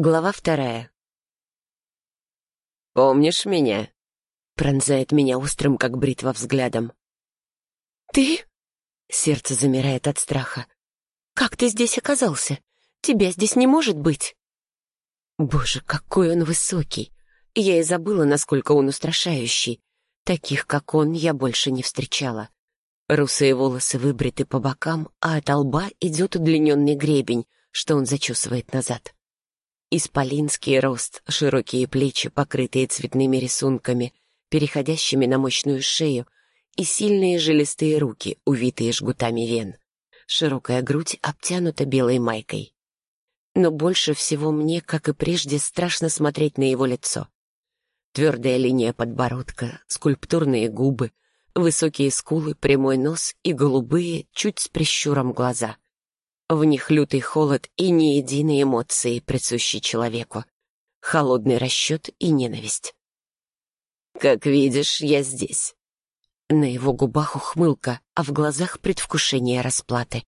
Глава вторая. «Помнишь меня?» Пронзает меня острым, как бритва, взглядом. «Ты?» Сердце замирает от страха. «Как ты здесь оказался? Тебя здесь не может быть!» Боже, какой он высокий! Я и забыла, насколько он устрашающий. Таких, как он, я больше не встречала. Русые волосы выбриты по бокам, а от лба идет удлиненный гребень, что он зачесывает назад. Исполинский рост, широкие плечи, покрытые цветными рисунками, переходящими на мощную шею, и сильные жилистые руки, увитые жгутами вен. Широкая грудь обтянута белой майкой. Но больше всего мне, как и прежде, страшно смотреть на его лицо. Твердая линия подбородка, скульптурные губы, высокие скулы, прямой нос и голубые, чуть с прищуром глаза — в них лютый холод и ни единой эмоции, присущей человеку. Холодный расчет и ненависть. «Как видишь, я здесь». На его губах ухмылка, а в глазах предвкушение расплаты.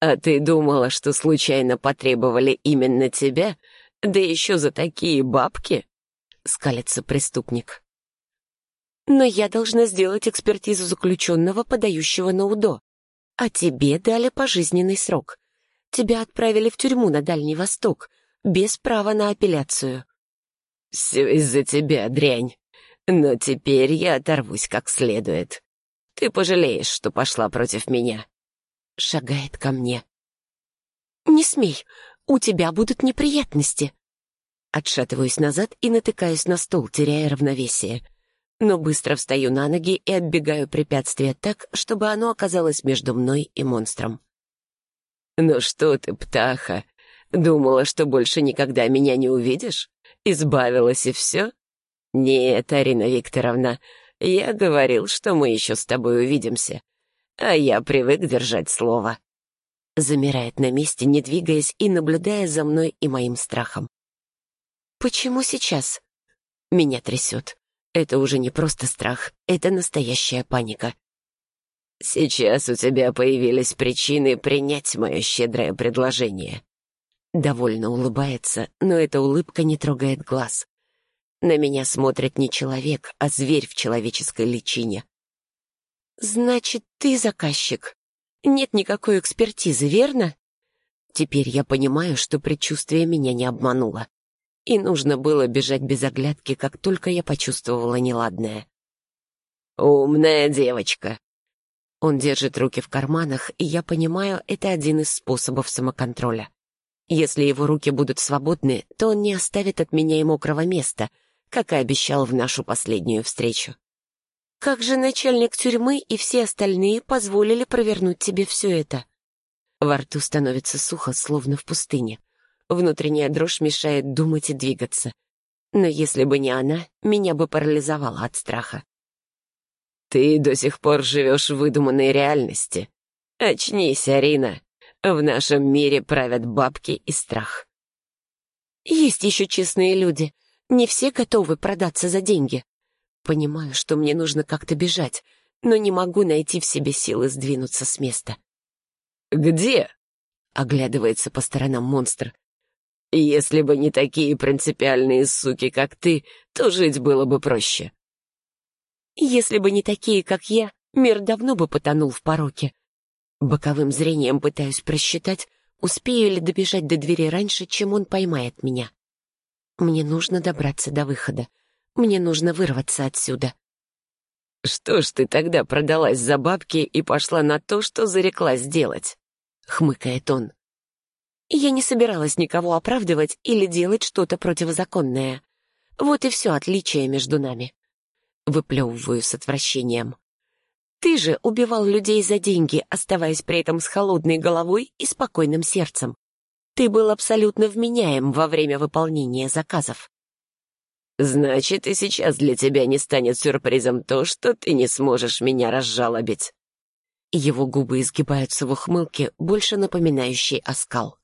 «А ты думала, что случайно потребовали именно тебя? Да еще за такие бабки?» — скалится преступник. «Но я должна сделать экспертизу заключенного, подающего на УДО. А тебе дали пожизненный срок. Тебя отправили в тюрьму на Дальний Восток, без права на апелляцию». «Все из-за тебя, дрянь. Но теперь я оторвусь как следует. Ты пожалеешь, что пошла против меня». Шагает ко мне. «Не смей, у тебя будут неприятности». Отшатываюсь назад и натыкаюсь на стол, теряя равновесие. Но быстро встаю на ноги и отбегаю препятствие так, чтобы оно оказалось между мной и монстром. «Ну что ты, птаха, думала, что больше никогда меня не увидишь? Избавилась и все?» «Нет, Арина Викторовна, я говорил, что мы еще с тобой увидимся, а я привык держать слово». Замирает на месте, не двигаясь и наблюдая за мной и моим страхом. «Почему сейчас?» Меня трясет. Это уже не просто страх, это настоящая паника. «Сейчас у тебя появились причины принять мое щедрое предложение». Довольно улыбается, но эта улыбка не трогает глаз. На меня смотрит не человек, а зверь в человеческой личине. «Значит, ты заказчик. Нет никакой экспертизы, верно?» Теперь я понимаю, что предчувствие меня не обмануло. И нужно было бежать без оглядки, как только я почувствовала неладное. «Умная девочка», он держит руки в карманах, и я понимаю, это один из способов самоконтроля. Если его руки будут свободны, то он не оставит от меня и мокрого места, как и обещал в нашу последнюю встречу. Как же начальник тюрьмы и все остальные позволили провернуть тебе все это? Во рту становится сухо, словно в пустыне. Внутренняя дрожь мешает думать и двигаться. Но если бы не она, меня бы парализовало от страха. Ты до сих пор живешь в выдуманной реальности. Очнись, Арина. В нашем мире правят бабки и страх. Есть еще честные люди. Не все готовы продаться за деньги. Понимаю, что мне нужно как-то бежать, но не могу найти в себе силы сдвинуться с места. «Где?» — оглядывается по сторонам монстр. «Если бы не такие принципиальные суки, как ты, то жить было бы проще». Если бы не такие, как я, мир давно бы потонул в пороке. Боковым зрением пытаюсь просчитать, успею ли добежать до двери раньше, чем он поймает меня. Мне нужно добраться до выхода. Мне нужно вырваться отсюда. «Что ж ты тогда продалась за бабки и пошла на то, что зареклась делать?» — хмыкает он. Я не собиралась никого оправдывать или делать что-то противозаконное. Вот и все отличие между нами выплевываю с отвращением. Ты же убивал людей за деньги, оставаясь при этом с холодной головой и спокойным сердцем. Ты был абсолютно вменяем во время выполнения заказов. Значит, и сейчас для тебя не станет сюрпризом то, что ты не сможешь меня разжалобить. Его губы изгибаются в ухмылке, больше напоминающей оскал.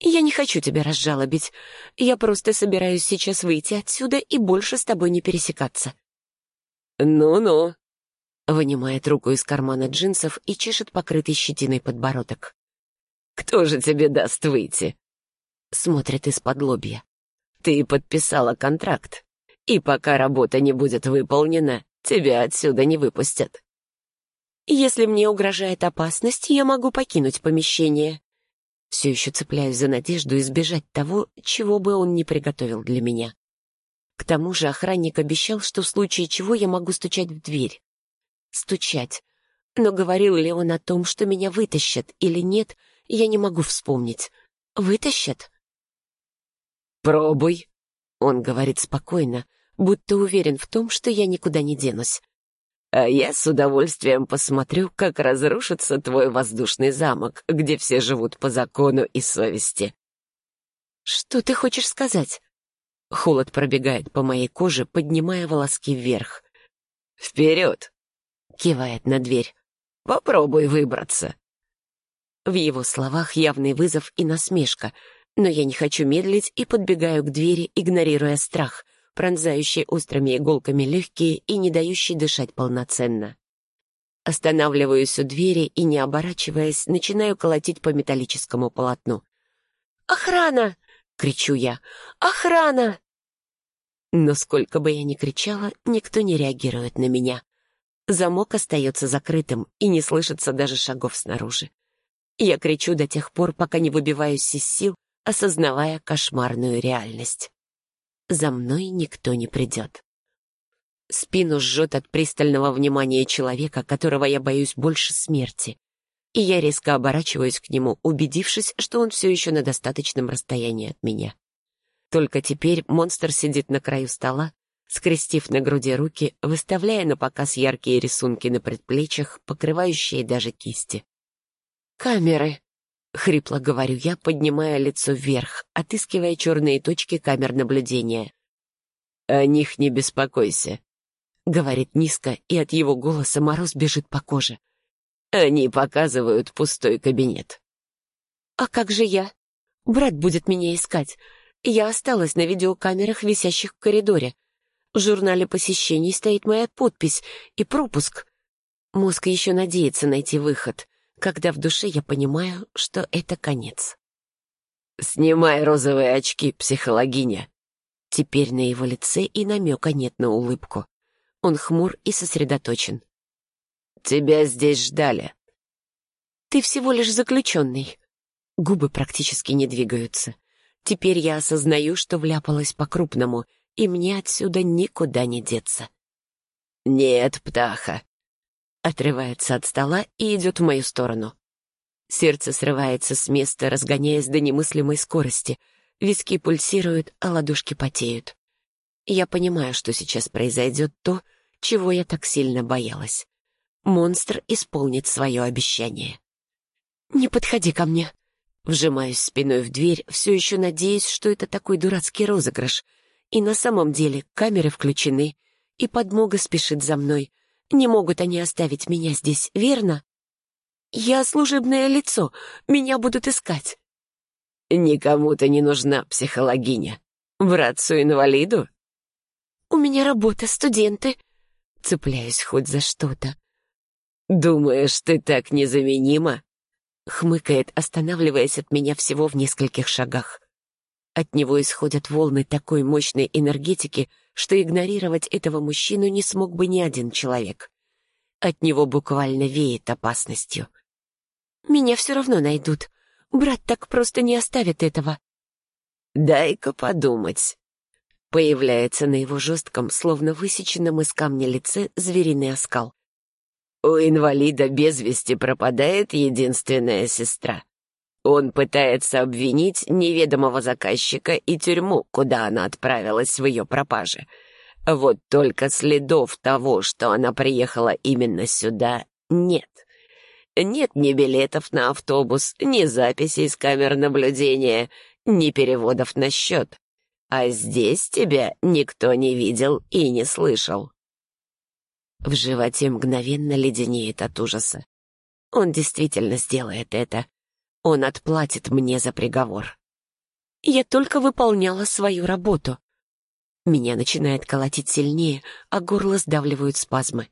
«Я не хочу тебя разжалобить. Я просто собираюсь сейчас выйти отсюда и больше с тобой не пересекаться. «Ну-ну», — вынимает руку из кармана джинсов и чешет покрытый щетиной подбородок. «Кто же тебе даст выйти?» Смотрит из-под лобья. «Ты подписала контракт, и пока работа не будет выполнена, тебя отсюда не выпустят». «Если мне угрожает опасность, я могу покинуть помещение». Все еще цепляюсь за надежду избежать того, чего бы он не приготовил для меня. К тому же охранник обещал, что в случае чего я могу стучать в дверь. Стучать. Но говорил ли он о том, что меня вытащат или нет, я не могу вспомнить. Вытащат? «Пробуй», — он говорит спокойно, будто уверен в том, что я никуда не денусь. «А я с удовольствием посмотрю, как разрушится твой воздушный замок, где все живут по закону и совести». «Что ты хочешь сказать?» Холод пробегает по моей коже, поднимая волоски вверх. «Вперед!» — кивает на дверь. «Попробуй выбраться». В его словах явный вызов и насмешка, но я не хочу медлить и подбегаю к двери, игнорируя страх, пронзающий острыми иголками легкие и не дающий дышать полноценно. Останавливаюсь у двери и, не оборачиваясь, начинаю колотить по металлическому полотну. «Охрана!» — кричу я. «Охрана!» Но сколько бы я ни кричала, никто не реагирует на меня. Замок остается закрытым, и не слышится даже шагов снаружи. Я кричу до тех пор, пока не выбиваюсь из сил, осознавая кошмарную реальность. За мной никто не придет. Спину жжет от пристального внимания человека, которого я боюсь больше смерти. И я резко оборачиваюсь к нему, убедившись, что он все еще на достаточном расстоянии от меня. Только теперь монстр сидит на краю стола, скрестив на груди руки, выставляя на показ яркие рисунки на предплечьях, покрывающие даже кисти. «Камеры!» — хрипло говорю я, поднимая лицо вверх, отыскивая черные точки камер наблюдения. «О них не беспокойся», — говорит низко, и от его голоса мороз бежит по коже. «Они показывают пустой кабинет». «А как же я? Брат будет меня искать. Я осталась на видеокамерах, висящих в коридоре. В журнале посещений стоит моя подпись и пропуск. Мозг еще надеется найти выход, когда в душе я понимаю, что это конец. «Снимай розовые очки, психологиня!» Теперь на его лице и намека нет на улыбку. Он хмур и сосредоточен. «Тебя здесь ждали». «Ты всего лишь заключенный». Губы практически не двигаются. Теперь я осознаю, что вляпалась по-крупному, и мне отсюда никуда не деться. «Нет, птаха, отрывается от стола и идет в мою сторону. Сердце срывается с места, разгоняясь до немыслимой скорости. Виски пульсируют, а ладошки потеют. Я понимаю, что сейчас произойдет то, чего я так сильно боялась. Монстр исполнит свое обещание. «Не подходи ко мне!» Вжимаюсь спиной в дверь, все еще надеясь, что это такой дурацкий розыгрыш. И на самом деле камеры включены, и подмога спешит за мной — не могут они оставить меня здесь, верно? Я служебное лицо, меня будут искать. Никому ты не нужна, психологиня. Братцу-инвалиду? У меня работа, студенты. Цепляюсь хоть за что-то. Думаешь, ты так незаменима? Хмыкает, останавливаясь от меня всего в нескольких шагах. От него исходят волны такой мощной энергетики, что игнорировать этого мужчину не смог бы ни один человек. От него буквально веет опасностью. «Меня все равно найдут. Брат так просто не оставит этого». «Дай-ка подумать». Появляется на его жестком, словно высеченном из камня лице, звериный оскал. У инвалида без вести пропадает единственная сестра. Он пытается обвинить неведомого заказчика и тюрьму, куда она отправилась в ее пропаже. Вот только следов того, что она приехала именно сюда, нет. Нет ни билетов на автобус, ни записей с камер наблюдения, ни переводов на счет. А здесь тебя никто не видел и не слышал. В животе мгновенно леденеет от ужаса. Он действительно сделает это. Он отплатит мне за приговор. Я только выполняла свою работу. Меня начинает колотить сильнее, а горло сдавливают спазмы.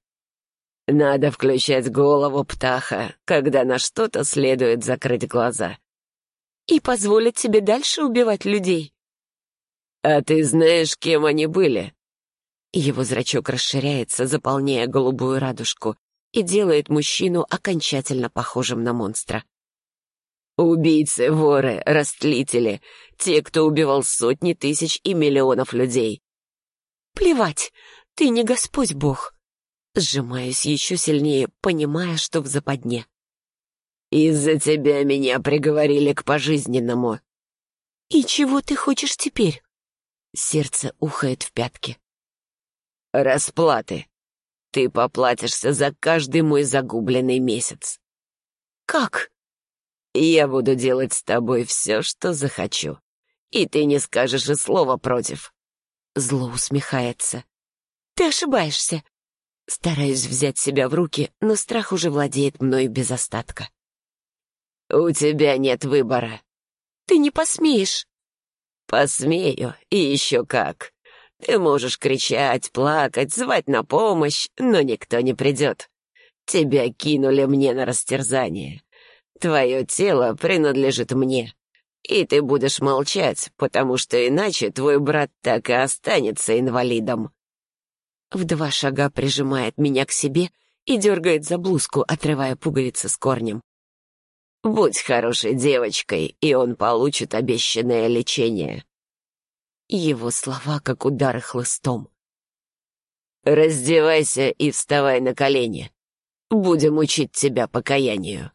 Надо включать голову птаха, когда на что-то следует закрыть глаза. и позволят тебе дальше убивать людей. А ты знаешь, кем они были? Его зрачок расширяется, заполняя голубую радужку, и делает мужчину окончательно похожим на монстра. Убийцы, воры, растлители, те, кто убивал сотни тысяч и миллионов людей. Плевать, ты не Господь Бог. Сжимаюсь еще сильнее, понимая, что в западне. Из-за тебя меня приговорили к пожизненному. И чего ты хочешь теперь? Сердце ухает в пятки. Расплаты. Ты поплатишься за каждый мой загубленный месяц. Как? Я буду делать с тобой все, что захочу. И ты не скажешь и слова против. Зло усмехается. Ты ошибаешься. Стараюсь взять себя в руки, но страх уже владеет мной без остатка. У тебя нет выбора. Ты не посмеешь. Посмею, и еще как. Ты можешь кричать, плакать, звать на помощь, но никто не придет. Тебя кинули мне на растерзание. Твое тело принадлежит мне. И ты будешь молчать, потому что иначе твой брат так и останется инвалидом. В два шага прижимает меня к себе и дергает за блузку, отрывая пуговицы с корнем. Будь хорошей девочкой, и он получит обещанное лечение. Его слова, как удары хлыстом. Раздевайся и вставай на колени. Будем учить тебя покаянию.